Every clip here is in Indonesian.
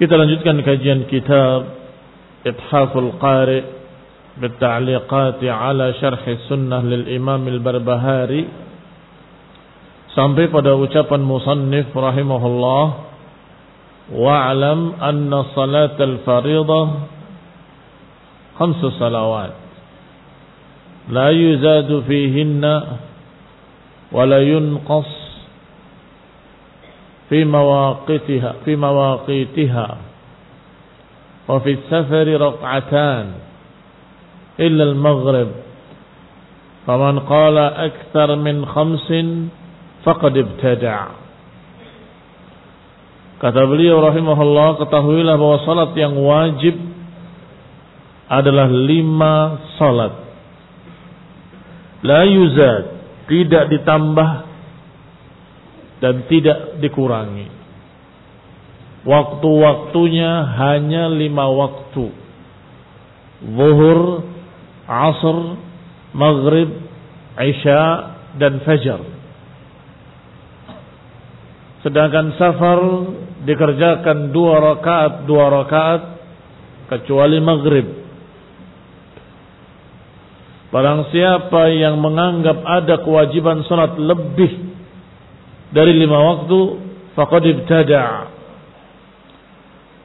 Kita lanjutkan kajian kitab Ithaful Qari بالتعليقات على شرح السنة للإمام البربهاري sampai pada ucapan musannif rahimahullah wa'lam anna salat al-fariḍah khamsu salawat la yuzadu fihinna ولا fi mawaqitiha fi mawaqitiha wa fi safari raq'atan illa al-maghrib أكثر qala akthar min ابتدع. faqad ibtada' Kata beliau rahimahullah ketahuilah bahwa salat yang wajib adalah lima salat. La yuzad, tidak ditambah dan tidak dikurangi. Waktu-waktunya hanya lima waktu. Zuhur, Asr, Maghrib, Isya, dan Fajar. Sedangkan safar dikerjakan dua rakaat, dua rakaat, kecuali Maghrib. Barang siapa yang menganggap ada kewajiban salat lebih dari lima waktu, faqad ibtada'.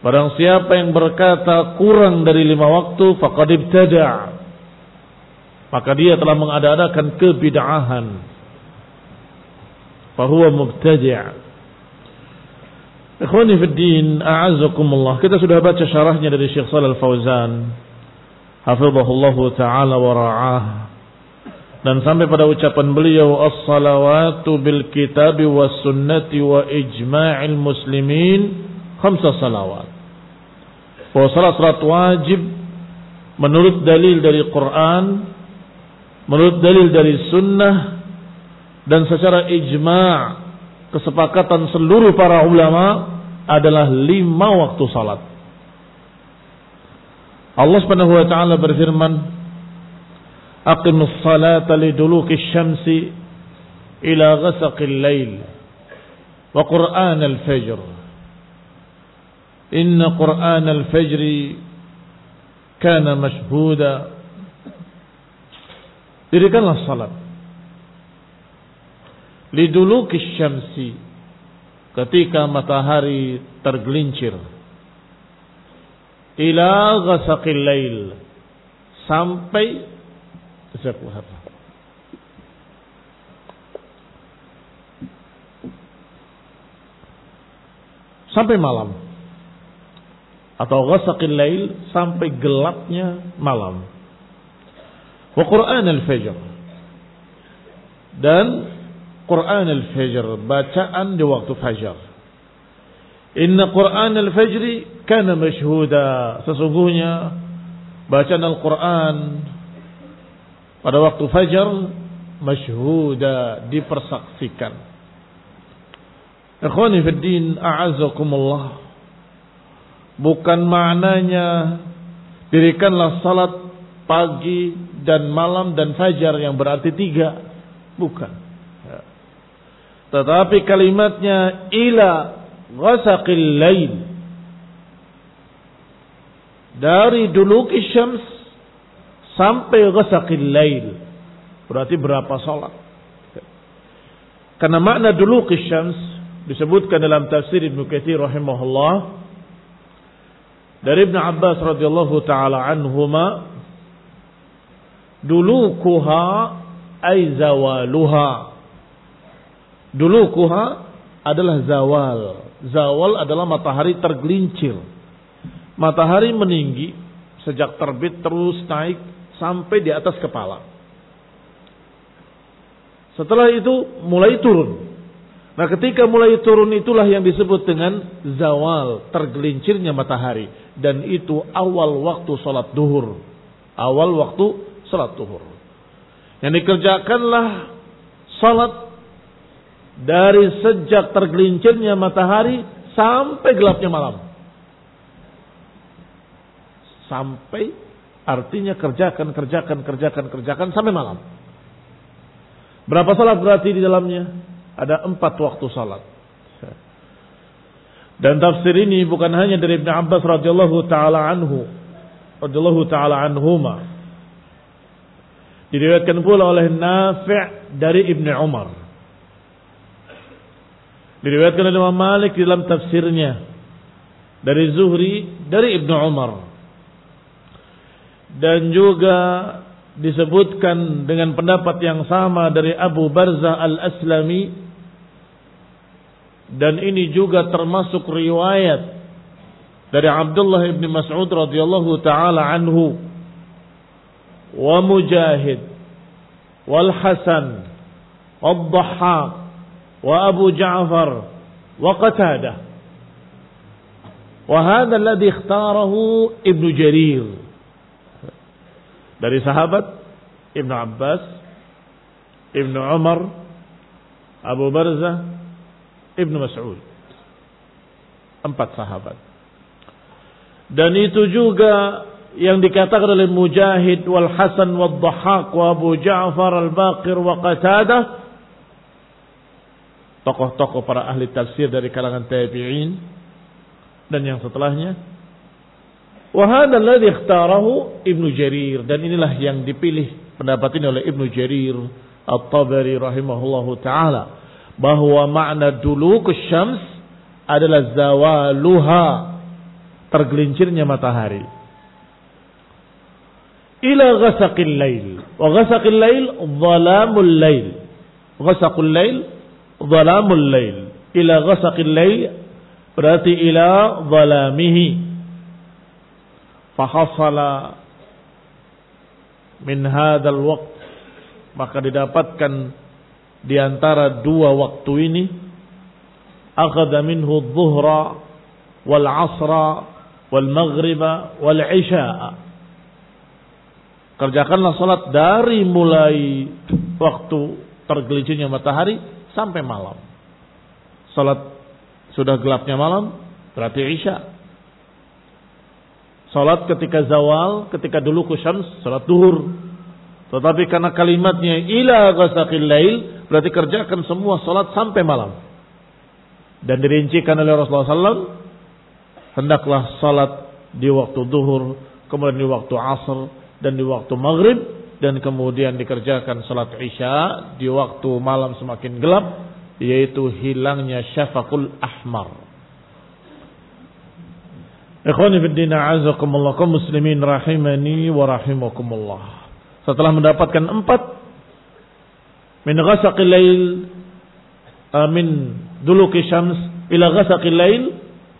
Barang siapa yang berkata kurang dari lima waktu, faqad ibtada'. Maka dia telah mengada-adakan kebid'ahan. Fahuwa mubtadi' Ikhwani fi din, a'azzakumullah. Kita sudah baca syarahnya dari Syekh Shalal Fauzan hafizahullahu taala wa ra'ah dan sampai pada ucapan beliau as-salawatu bil kitabi was sunnati wa ijma'il muslimin khamsa salawat bahwa salat salat wajib menurut dalil dari Quran menurut dalil dari sunnah dan secara ijma' kesepakatan seluruh para ulama adalah lima waktu salat. Allah Subhanahu wa taala berfirman, "Aqimus salata liduluki syamsi ila ghasaqil lail wa Qur'an al-fajr." Inna Qur'an al-fajr kana mashhuda. Dirikanlah salat liduluki syamsi ketika matahari tergelincir ila ghasaqil lail sampai sampai malam. Atau ghasaqil lail sampai gelapnya malam. Wa Quran al-fajr dan Quran al-fajr bacaan di waktu fajar. Inna Quran al-Fajri kana masyhuda. Sesungguhnya bacaan Al-Quran pada waktu fajar masyhuda dipersaksikan. Ikhwani fi din a'azzakumullah. Bukan maknanya dirikanlah salat pagi dan malam dan fajar yang berarti tiga. Bukan. Tetapi kalimatnya ila ghasaqil lail dari duluki syams sampai ghasaqil lail. Berarti berapa salat? Karena makna duluki syams disebutkan dalam tafsir Ibnu Katsir rahimahullah dari Ibnu Abbas radhiyallahu taala anhuma dulukuha ay zawaluha. Dulukuha adalah zawal. Zawal adalah matahari tergelincir. Matahari meninggi sejak terbit terus naik sampai di atas kepala. Setelah itu mulai turun. Nah ketika mulai turun itulah yang disebut dengan zawal, tergelincirnya matahari. Dan itu awal waktu sholat duhur. Awal waktu sholat duhur. Yang dikerjakanlah sholat dari sejak tergelincirnya matahari sampai gelapnya malam. Sampai artinya kerjakan, kerjakan, kerjakan, kerjakan sampai malam. Berapa salat berarti di dalamnya? Ada empat waktu salat. Dan tafsir ini bukan hanya dari Ibn Abbas radhiyallahu taala anhu, radhiyallahu taala anhuma. Diriwayatkan pula oleh Nafi' dari Ibn Umar. Diriwayatkan oleh Imam Malik dalam tafsirnya dari Zuhri dari Ibnu Umar dan juga disebutkan dengan pendapat yang sama dari Abu Barzah Al-Aslami. Dan ini juga termasuk riwayat dari Abdullah bin Mas'ud radhiyallahu taala anhu. Wa Mujahid wal Hasan Ad-Dhahhak wa Abu Ja'far wa Qatadah. Wa hadha alladhi ikhtarahu Ibnu Jarir dari sahabat Ibnu Abbas, Ibnu Umar, Abu Barzah, Ibnu Mas'ud. Empat sahabat. Dan itu juga yang dikatakan oleh Mujahid wal Hasan wal Dhahak wa Abu Ja'far al-Baqir wa Qatadah tokoh-tokoh para ahli tafsir dari kalangan tabi'in dan yang setelahnya wahada alladhi ikhtarahu Ibnu Jarir. Dan inilah yang dipilih pendapat ini oleh Ibnu Jarir At-Tabari rahimahullahu taala. Bahwa makna dulu syams adalah zawaluha tergelincirnya matahari. Ila ghasaqil lail. Wa ghasaqil lail dhalamul lail. Ghasaqul lail zalamul lail. Ila ghasaqil lail berarti ila zalamihi fahasala min hadzal waqt maka didapatkan di antara dua waktu ini akhadha minhu dhuhra wal asra wal maghriba wal Kerjakanlah salat dari mulai waktu tergelincirnya matahari sampai malam. Salat sudah gelapnya malam berarti Isya. Salat ketika zawal, ketika dulu kusyams, salat duhur. Tetapi karena kalimatnya ila ghasaqil lail, berarti kerjakan semua salat sampai malam. Dan dirincikan oleh Rasulullah SAW, hendaklah salat di waktu duhur, kemudian di waktu asr, dan di waktu maghrib dan kemudian dikerjakan salat isya di waktu malam semakin gelap yaitu hilangnya syafaqul ahmar. Ikhwani fi din a'azakumullah kaum muslimin rahimani wa rahimakumullah. Setelah mendapatkan empat min ghasaqil lail min duluki syams ila ghasaqil lail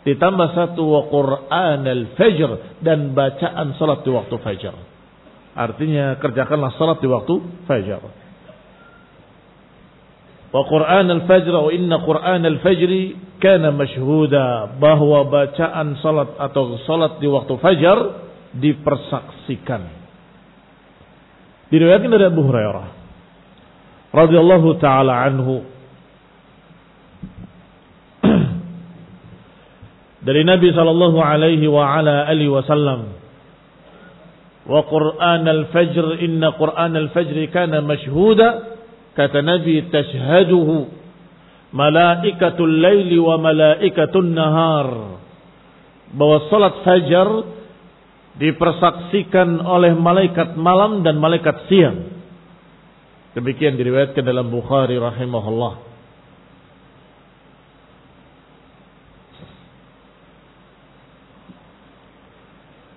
ditambah satu wa Qur'an al-fajr dan bacaan salat di waktu fajar. Artinya kerjakanlah salat di waktu fajar. Wa Qur'an al-fajr wa inna Qur'an al-fajr kana masyhuda bahwa bacaan salat atau salat di waktu fajar dipersaksikan. Diriwayatkan dari Abu Hurairah radhiyallahu taala anhu dari Nabi sallallahu alaihi wa ala alihi wasallam wa Qur'an al-fajr inna Qur'an al-fajr kana mashhuda kata Nabi tashhaduhu malaikatul laili wa malaikatul nahar. Bahwa salat fajar dipersaksikan oleh malaikat malam dan malaikat siang. Demikian diriwayatkan dalam Bukhari rahimahullah.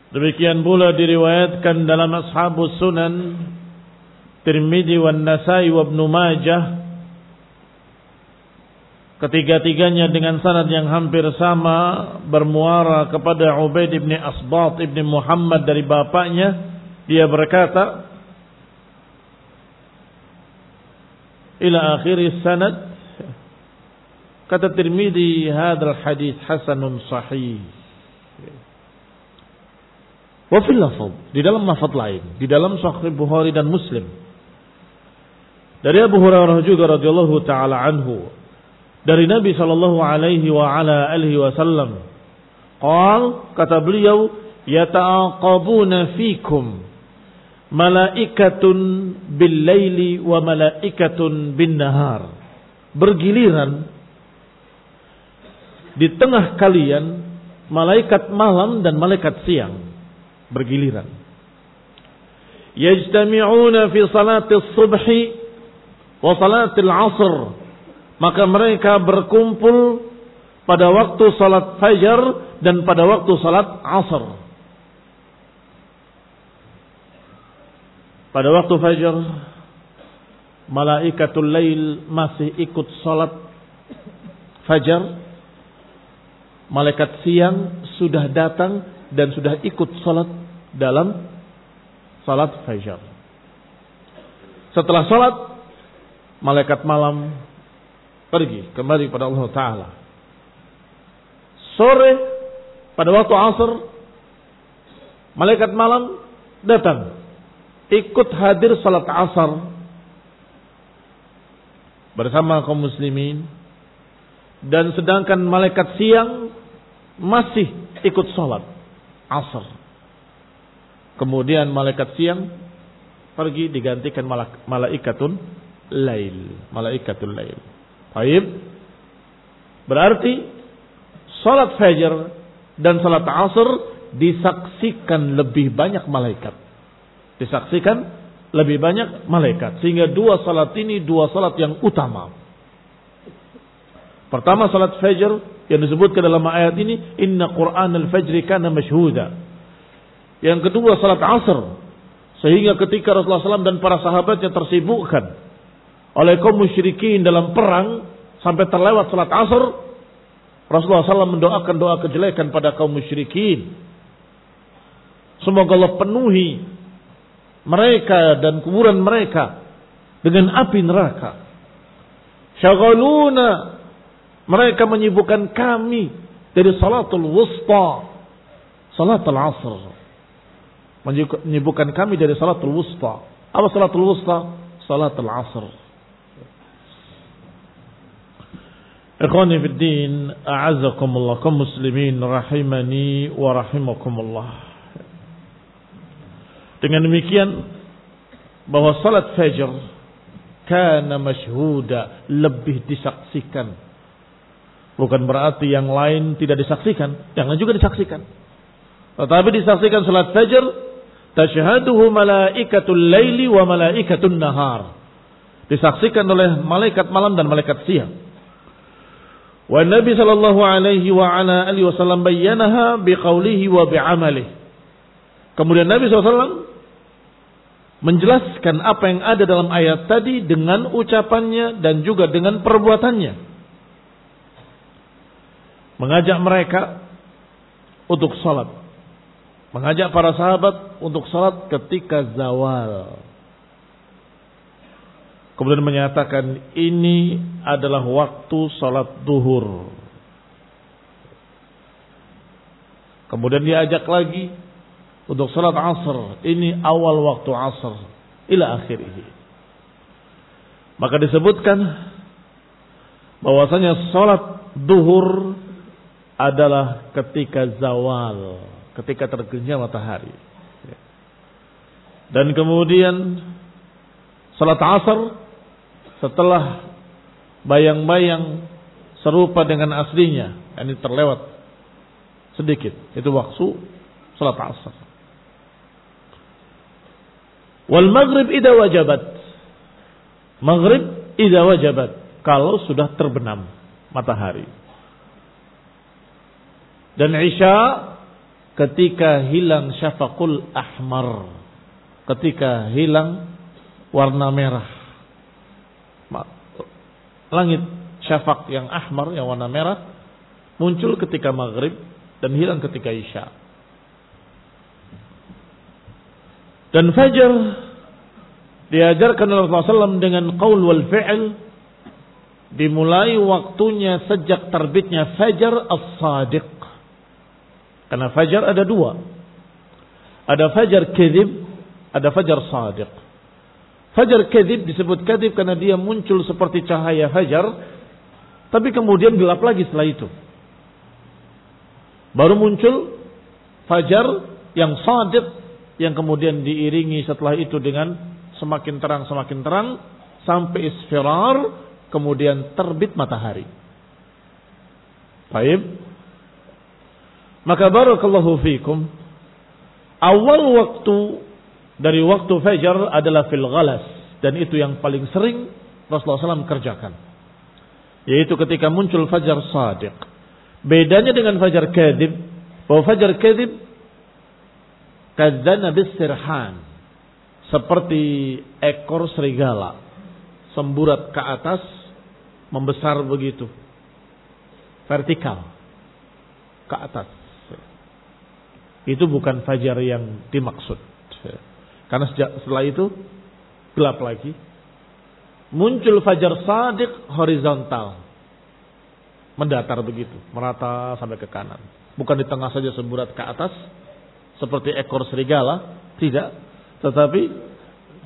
Demikian pula diriwayatkan dalam Ashabus Sunan Tirmidzi wan Nasai wa Ibnu Majah Ketiga-tiganya dengan sanad yang hampir sama bermuara kepada Ubaid bin Asbat ibn Muhammad dari bapaknya dia berkata ila akhir sanad kata Tirmidzi hadzal hadis hasanun sahih Wafil lafaz, di dalam lafaz lain, di dalam Sahih Bukhari dan Muslim. Dari Abu Hurairah juga radhiyallahu taala anhu dari Nabi sallallahu alaihi wa ala alihi wasallam. Qal kata beliau yata'aqabuna fikum malaikatun bil laili wa malaikatun bin nahar. Bergiliran di tengah kalian malaikat malam dan malaikat siang bergiliran. Yajtami'una fi salati subhi wa salati al-asr. Maka mereka berkumpul pada waktu salat fajar dan pada waktu salat asr. Pada waktu fajar malaikatul lail masih ikut salat fajar. Malaikat siang sudah datang dan sudah ikut salat dalam salat fajar. Setelah salat, malaikat malam pergi kembali pada Allah Taala. Sore pada waktu asar, malaikat malam datang ikut hadir salat asar bersama kaum muslimin dan sedangkan malaikat siang masih ikut salat asar. Kemudian malaikat siang pergi digantikan malaikatun lail. Malaikatul lail. Baik. Berarti salat fajar dan salat asar disaksikan lebih banyak malaikat. Disaksikan lebih banyak malaikat. Sehingga dua salat ini dua salat yang utama. Pertama salat fajar yang disebutkan dalam ayat ini inna Qur'an al-fajri kana mashhuda. Yang kedua salat asar sehingga ketika Rasulullah SAW dan para sahabatnya tersibukkan oleh kaum musyrikin dalam perang sampai terlewat salat asar Rasulullah SAW mendoakan doa kejelekan pada kaum musyrikin. Semoga Allah penuhi mereka dan kuburan mereka dengan api neraka. Syagaluna mereka menyibukkan kami dari salatul wusta, salatul asr. menyibukkan kami dari salatul wusta. Apa salatul wusta? Salatul asr. Ikhwani fi din, a'azzakumullah kaum muslimin rahimani wa rahimakumullah. Dengan demikian bahwa salat fajr kana masyhuda lebih disaksikan. Bukan berarti yang lain tidak disaksikan, yang lain juga disaksikan. Tetapi disaksikan salat fajr tashhaduhu malaikatul laili wa malaikatun nahar. Disaksikan oleh malaikat malam dan malaikat siang. Wa Nabi sallallahu alaihi wa ala alihi wasallam bayyanaha biqaulihi wa. Kemudian Nabi SAW menjelaskan apa yang ada dalam ayat tadi dengan ucapannya dan juga dengan perbuatannya. Mengajak mereka untuk salat. Mengajak para sahabat untuk salat ketika zawal. Kemudian menyatakan ini adalah waktu salat duhur. Kemudian diajak lagi untuk salat asr. Ini awal waktu asr. Ila akhirih. Maka disebutkan bahwasanya salat duhur adalah ketika zawal, ketika tergelincir matahari. Dan kemudian salat asar setelah bayang-bayang serupa dengan aslinya, ini terlewat sedikit. Itu waktu salat asar. Wal maghrib idza wajabat. Maghrib idza wajabat. Kalau sudah terbenam matahari. Dan Isya ketika hilang syafaqul ahmar. Ketika hilang warna merah langit syafaq yang ahmar yang warna merah muncul ketika maghrib dan hilang ketika isya. Dan fajar diajarkan oleh Rasulullah SAW dengan qaul wal fi'l dimulai waktunya sejak terbitnya fajar as-sadiq. Karena fajar ada dua. Ada fajar kedib, ada fajar sadiq. Fajar kedip disebut kedip karena dia muncul seperti cahaya fajar. Tapi kemudian gelap lagi setelah itu. Baru muncul fajar yang sadiq yang kemudian diiringi setelah itu dengan semakin terang semakin terang sampai isfirar kemudian terbit matahari. Baik. Maka barakallahu fikum awal waktu dari waktu fajar adalah fil ghalas. Dan itu yang paling sering Rasulullah SAW kerjakan. Yaitu ketika muncul fajar sadiq. Bedanya dengan fajar kadib, bahwa fajar kadib kadzana bisirhan. Seperti ekor serigala. Semburat ke atas membesar begitu. Vertikal. Ke atas. Itu bukan fajar yang dimaksud karena sejak setelah itu gelap lagi. Muncul fajar sadiq horizontal. Mendatar begitu, merata sampai ke kanan. Bukan di tengah saja semburat ke atas seperti ekor serigala, tidak. Tetapi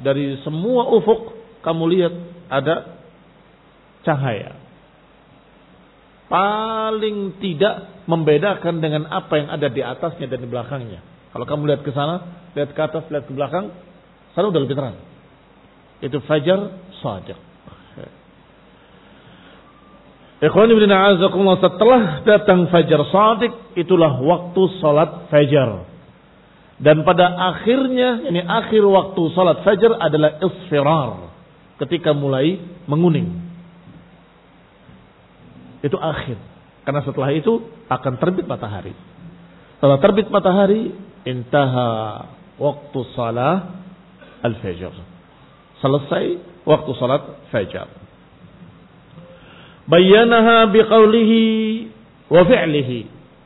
dari semua ufuk kamu lihat ada cahaya. Paling tidak membedakan dengan apa yang ada di atasnya dan di belakangnya. Kalau kamu lihat ke sana, lihat ke atas, lihat ke belakang, sana udah lebih terang. Itu fajar sadiq. Ikhwan ibn a'azakumullah setelah datang fajar sadiq itulah waktu salat fajar. Dan pada akhirnya ini akhir waktu salat fajar adalah isfirar ketika mulai menguning. Itu akhir. Karena setelah itu akan terbit matahari. Setelah terbit matahari intaha waktu salah al-fajr. Selesai waktu salat fajar. Bayanaha biqaulihi wa fi'lihi.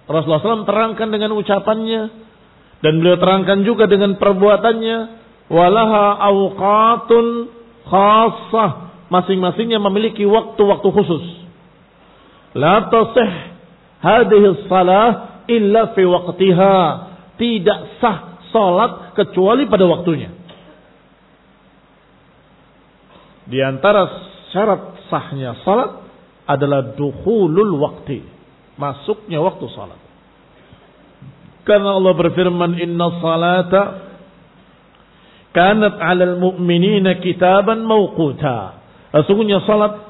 Rasulullah SAW terangkan dengan ucapannya dan beliau terangkan juga dengan perbuatannya walaha awqatun khassah masing-masingnya memiliki waktu-waktu khusus la tasih hadhihi salah illa fi waqtiha tidak sah salat kecuali pada waktunya. Di antara syarat sahnya salat adalah dukhulul waktu. Masuknya waktu salat. Karena Allah berfirman, Inna salata kanat alal mu'minina kitaban mawquta. Sesungguhnya salat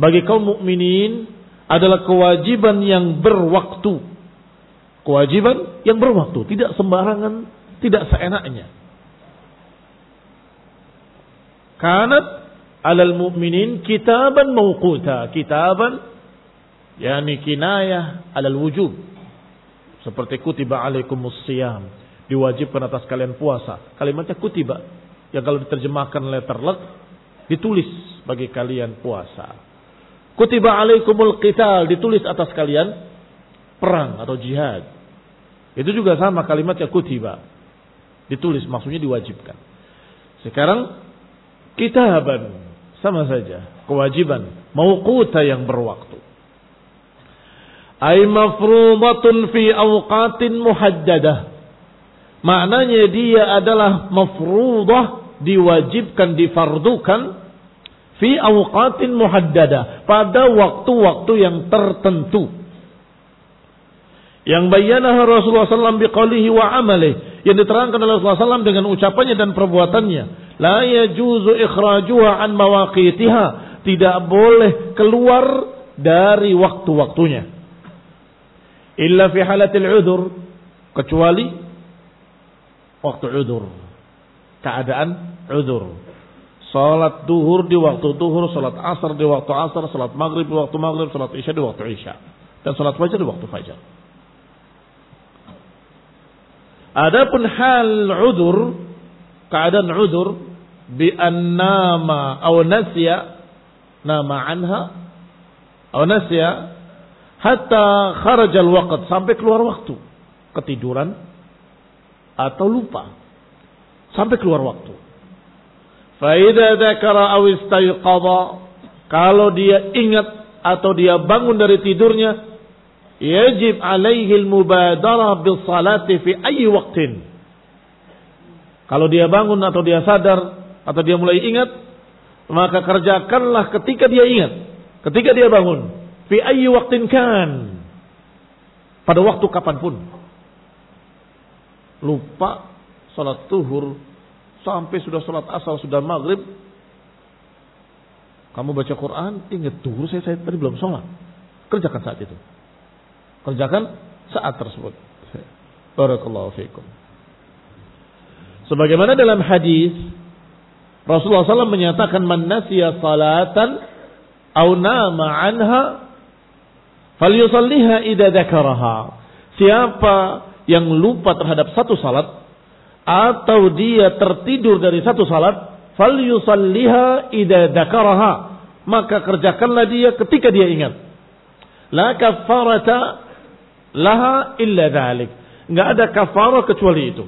bagi kaum mukminin adalah kewajiban yang berwaktu. Kewajiban yang berwaktu, tidak sembarangan, tidak seenaknya. Kanat alal mu'minin kitaban mawquta. Kitaban yakni kinayah alal wujub. Seperti kutiba alaikumus siyam. Diwajibkan atas kalian puasa. Kalimatnya kutiba. Yang kalau diterjemahkan letter luck ditulis bagi kalian puasa. Kutiba alaikumul qital ditulis atas kalian perang atau jihad. Itu juga sama kalimatnya kutiba. Ditulis maksudnya diwajibkan. Sekarang kitaban sama saja kewajiban mauquta yang berwaktu. Ay mafruḍatun fi awqatin muhaddadah. Maknanya dia adalah mafruḍah diwajibkan difardukan fi awqatin muhaddada pada waktu-waktu yang tertentu yang bayanaha Rasulullah SAW biqalihi wa amalih yang diterangkan oleh Rasulullah SAW dengan ucapannya dan perbuatannya. La yajuzu ikhrajuha an mawaqitiha. Tidak boleh keluar dari waktu-waktunya. Illa fi halatil udur kecuali waktu udur keadaan udur Salat duhur di waktu duhur, salat asar di waktu asar, salat maghrib di waktu maghrib, salat isya di waktu isya. Dan salat fajar di waktu fajar. Adapun hal udur, keadaan udur, bi annama aw nasya nama anha aw nasya hatta kharajal waqt sampai keluar waktu. Ketiduran atau lupa. Sampai keluar waktu. Faida dzakara aw istayqadha kalau dia ingat atau dia bangun dari tidurnya yajib alaihi al-mubadarah bis salati fi ayyi waqtin. Kalau dia bangun atau dia sadar atau dia mulai ingat maka kerjakanlah ketika dia ingat, ketika dia bangun fi ayyi waqtin kan. Pada waktu kapan pun. Lupa salat zuhur Sampai sudah sholat asal, sudah maghrib. Kamu baca Quran, ingat dulu saya, saya tadi belum sholat. Kerjakan saat itu. Kerjakan saat tersebut. Barakallahu fiikum. Sebagaimana dalam hadis Rasulullah SAW menyatakan man nasiya salatan au nama anha falyusalliha idza dzakaraha. Siapa yang lupa terhadap satu salat atau dia tertidur dari satu salat, fal yusalliha idza dzakaraha. Maka kerjakanlah dia ketika dia ingat. La kafarata laha illa dzalik. Enggak ada kafarah kecuali itu.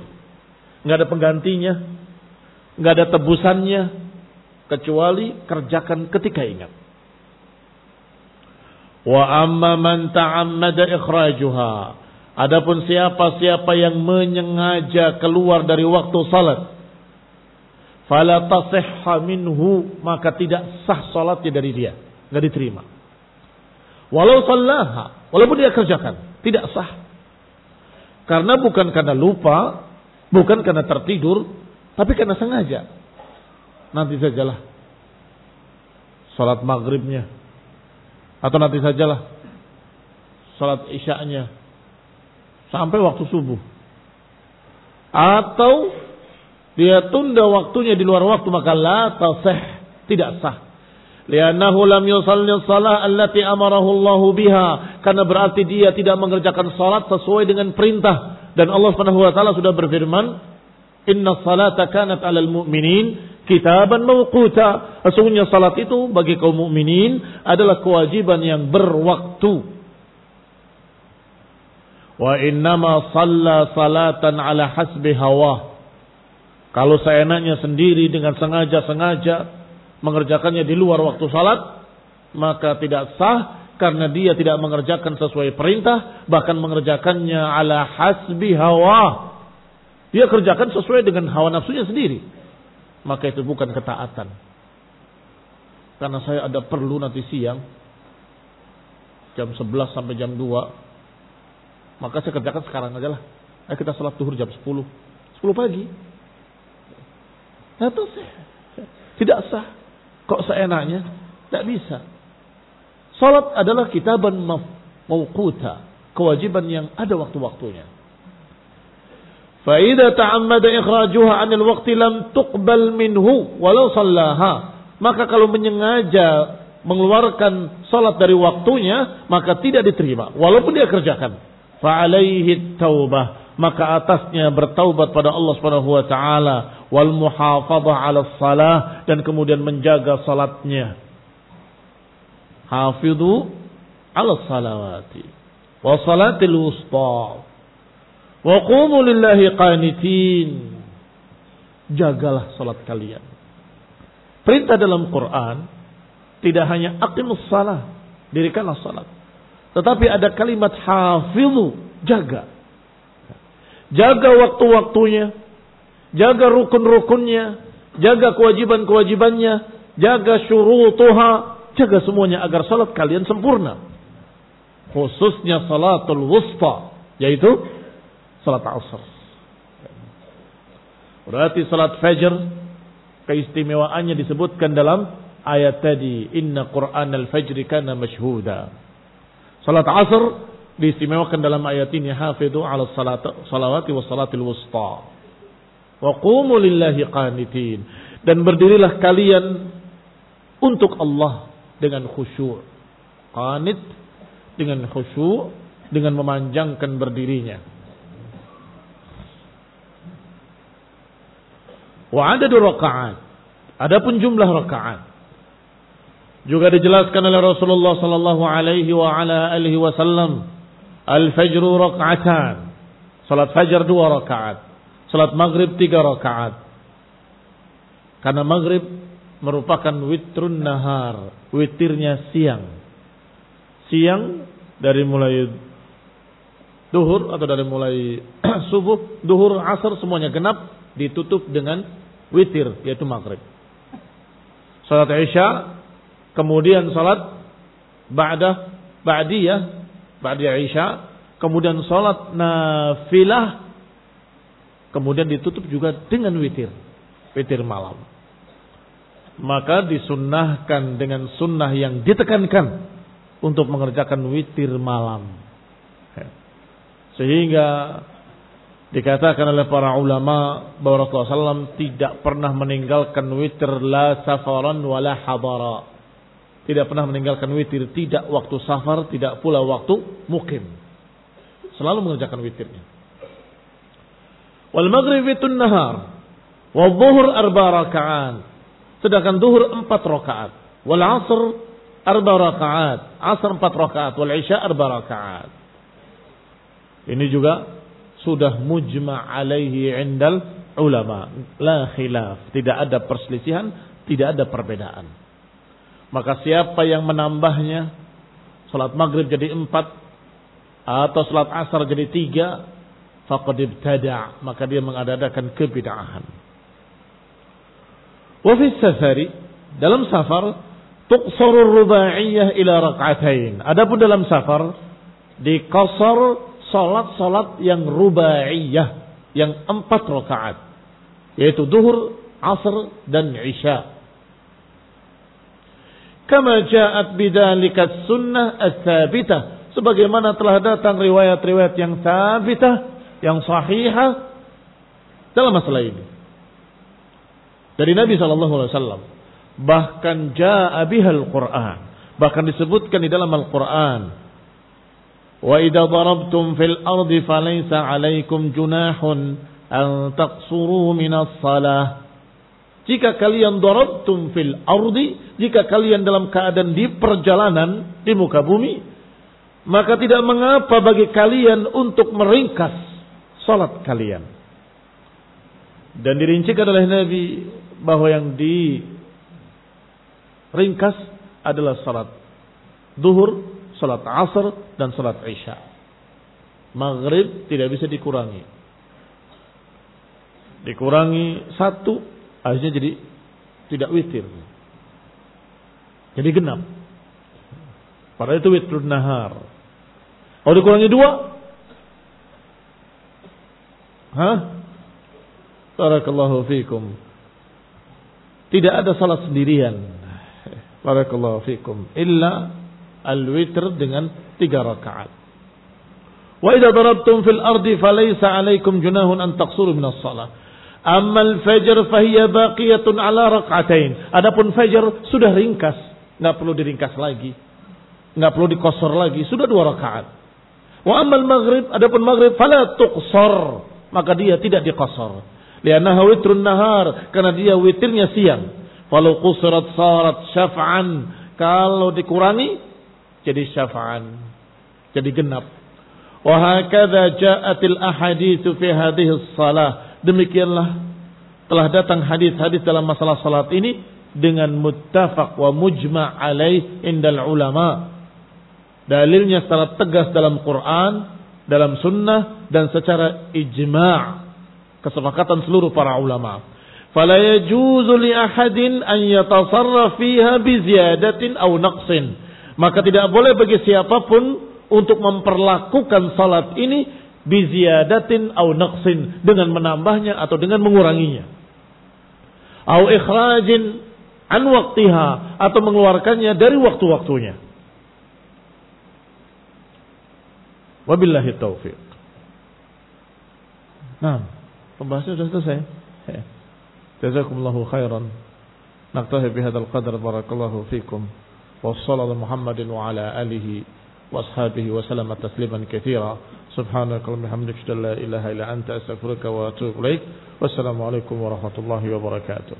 Enggak ada penggantinya. Enggak ada tebusannya kecuali kerjakan ketika ingat. Wa amma man ta'ammada ikhrajuha Adapun siapa-siapa yang menyengaja keluar dari waktu salat, fala tasihha minhu, maka tidak sah salatnya dari dia, enggak diterima. Walau sallaha, walaupun dia kerjakan, tidak sah. Karena bukan karena lupa, bukan karena tertidur, tapi karena sengaja. Nanti sajalah salat maghribnya, atau nanti sajalah salat isyaknya, sampai waktu subuh. Atau dia tunda waktunya di luar waktu maka la tasih, tidak sah. Lianahu lam yusalli salah allati amarahu Allah biha karena berarti dia tidak mengerjakan salat sesuai dengan perintah dan Allah Subhanahu wa taala sudah berfirman Inna salata kanat 'alal mu'minin kitaban mawquta. Sesungguhnya salat itu bagi kaum mukminin adalah kewajiban yang berwaktu. Wa innama salla salatan ala hasbi hawa. Kalau seenaknya sendiri dengan sengaja-sengaja mengerjakannya di luar waktu salat, maka tidak sah karena dia tidak mengerjakan sesuai perintah, bahkan mengerjakannya ala hasbi hawa. Dia kerjakan sesuai dengan hawa nafsunya sendiri. Maka itu bukan ketaatan. Karena saya ada perlu nanti siang. Jam 11 sampai jam 2. Maka saya kerjakan sekarang aja lah. Ayo kita sholat duhur jam 10. 10 pagi. Nah, itu tidak sah. Kok seenaknya? Tidak bisa. Salat adalah kitaban mawquta. Kewajiban yang ada waktu-waktunya. Fa'idha ta'ammada ikhrajuha anil waqti lam tuqbal minhu walau sallaha. Maka kalau menyengaja mengeluarkan salat dari waktunya, maka tidak diterima. Walaupun dia kerjakan. Fa'alaihi taubah. Maka atasnya bertaubat pada Allah subhanahu wa ta'ala. Wal muhafadhah ala salah. Dan kemudian menjaga salatnya. Hafidhu ala salawati. Wa salatil wusta. Wa qumu lillahi qanitin. Jagalah salat kalian. Perintah dalam Quran tidak hanya aqimus salah, dirikanlah salat. Tetapi ada kalimat hafidhu, jaga. Jaga waktu-waktunya, jaga rukun-rukunnya, jaga kewajiban-kewajibannya, jaga syurutuha, Jaga semuanya agar salat kalian sempurna. Khususnya salatul wusta. Yaitu salat asr. Berarti salat fajr. Keistimewaannya disebutkan dalam ayat tadi. Inna Qur'an al-fajri kana mashhuda. Salat asr diistimewakan dalam ayat ini. Hafidhu ala salawati wa salatil wusta. Wa qumu lillahi qanitin. Dan berdirilah kalian untuk Allah dengan khusyuk. Qanit dengan khusyuk, dengan memanjangkan berdirinya. Wa adadu rakaat. Adapun jumlah rakaat juga dijelaskan oleh Rasulullah sallallahu alaihi wa ala alihi wasallam al-fajr raka'atan. Salat fajar dua rakaat. Salat maghrib tiga rakaat. Karena maghrib merupakan witrun nahar, witirnya siang. Siang dari mulai duhur atau dari mulai subuh, duhur, asar semuanya genap ditutup dengan witir yaitu maghrib. Salat Isya, kemudian salat ba'da ba'diyah, ba'diyah Isya, kemudian salat nafilah, kemudian ditutup juga dengan witir, witir malam maka disunnahkan dengan sunnah yang ditekankan untuk mengerjakan witir malam. Sehingga dikatakan oleh para ulama bahwa Rasulullah SAW tidak pernah meninggalkan witir la safaran wala hadara. Tidak pernah meninggalkan witir tidak waktu safar, tidak pula waktu mukim. Selalu mengerjakan witirnya. Wal maghrib itun nahar. Wal zuhur arba raka'an. Sedangkan duhur empat rakaat. Wal asr arba rakaat. Asr empat rakaat. Wal isya arba rakaat. Ini juga sudah mujma alaihi indal ulama. La khilaf. Tidak ada perselisihan. Tidak ada perbedaan. Maka siapa yang menambahnya. Salat maghrib jadi empat. Atau salat asar jadi tiga. Faqad ibtada' Maka dia mengadakan kebid'ahan. Wa fi safari dalam safar tuqsarur rubaiyah ila rak'atain. Adapun dalam safar dikasar salat-salat yang rubaiyah yang empat rakaat yaitu duhur, asr dan isya. Kama ja'at bidzalika sunnah ats-tsabitah sebagaimana telah datang riwayat-riwayat yang tsabitah yang sahihah dalam masalah ini dari Nabi Shallallahu Alaihi Wasallam. Bahkan jaa bihal Quran. Bahkan disebutkan di dalam Al-Quran. Wa idza darabtum fil ardi falaysa 'alaikum junahun an taqsuru minas salah. Jika kalian darabtum fil ardi, jika kalian dalam keadaan di perjalanan di muka bumi, maka tidak mengapa bagi kalian untuk meringkas salat kalian. Dan dirincikan oleh Nabi bahwa yang diringkas adalah salat duhur, salat asar, dan salat isya. Maghrib tidak bisa dikurangi. Dikurangi satu, akhirnya jadi tidak witir. Jadi genap. Padahal itu witrun nahar. Kalau dikurangi dua, Hah? Barakallahu fikum. Tidak ada salat sendirian. Barakallahu fikum. Illa al-witr dengan tiga rakaat. Wa idza darabtum fil ardi falaysa 'alaykum junahun an taqsuru min as-shalah. Amma al-fajr fahiya baqiyatun 'ala rak'atain. Adapun fajr sudah ringkas, enggak perlu diringkas lagi. Enggak perlu dikosor lagi, sudah dua rakaat. Wa amma al-maghrib, adapun maghrib fala tuqsar, maka dia tidak dikosor. Liannaha witrun nahar, karena dia witirnya siang. Walau qusrat sarat syaf'an, kalau dikurangi jadi syaf'an, jadi genap. Wa hakadha ja'atil ahaditsu fi hadhihi salah. Demikianlah telah datang hadis-hadis dalam masalah salat ini dengan muttafaq wa mujma' alaih indal ulama. Dalilnya secara tegas dalam Quran, dalam sunnah dan secara ijma' kesepakatan seluruh para ulama. Fala yajuzu li ahadin an yatasarraf fiha bi ziyadatin aw naqsin. Maka tidak boleh bagi siapa pun untuk memperlakukan salat ini Biziadatin au naqsin dengan menambahnya atau dengan menguranginya. Au ikhrajin an waktiha atau mengeluarkannya dari waktu-waktunya. Wabillahi taufiq. Nah pembahasannya sudah selesai. Jazakumullahu khairan. Naktahi bihadzal qadar barakallahu fikum. Wa sallallahu muhammadin wa ala alihi wa ashabihi wa sallama tasliman katsira وبحمدك لا إله إلا أنت أستغفرك وأتوب إليك والسلام عليكم ورحمة الله وبركاته